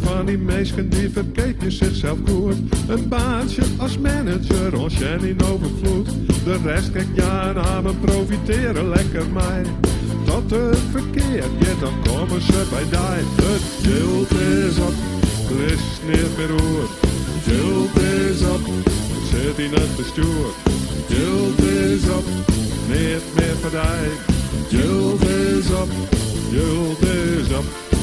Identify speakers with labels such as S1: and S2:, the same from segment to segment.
S1: van die meisjes die verkeken zichzelf goed. Een baantje als manager, ons in overvloed. De rest kijkt ja naar me profiteren lekker mij. Tot het verkeer, ja dan komen ze bij die. Het schild is op, er is niet meer roer. Is op, zit in het bestuur. Schild is op, niet meer die. Schild is op, schild is op.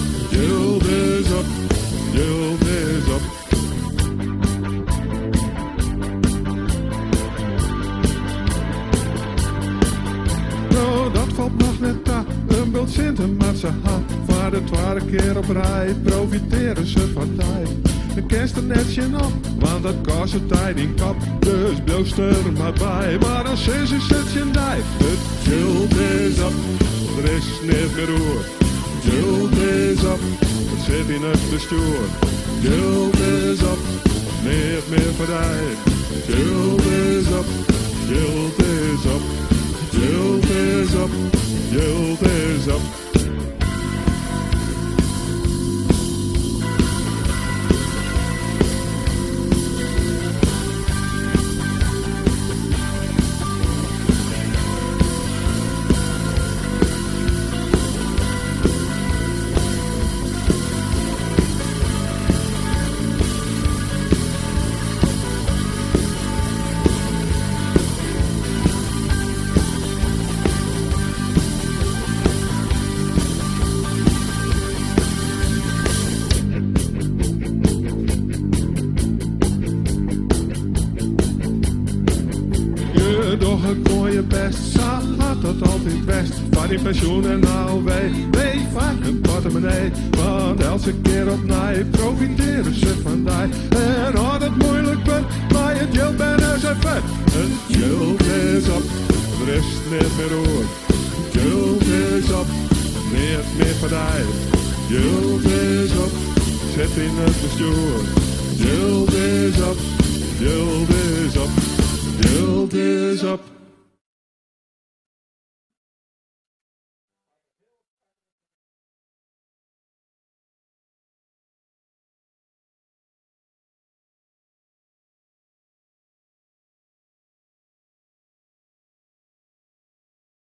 S1: net. Een bult Sinten, maar ze had. Voor de tweede keer op rij profiteren ze van tijd. Een kerst er netje op, want dat kost een tijd in kap. Dus bloost er maar bij. Maar als is is het je dijf. Het yield is up, er is niet meer roer. Yield is up, het zit in het bestuur. Yield is up, niet meer verdijd. Yield is up, yield is up. Yield is up, yield is up. Kon je best, zag had dat altijd best. Van die pensioen en nou wij, wij van een portemonnee. Want elke keer op mij profiteren ze van die. En had het moeilijk ben, maar het geld bijna zo vet. Het geld is op, er is niet meer oor. Geld is op, niet meer van die. Geld is op, zit in het bestuur. Geld is op, geld is op. Geld is op.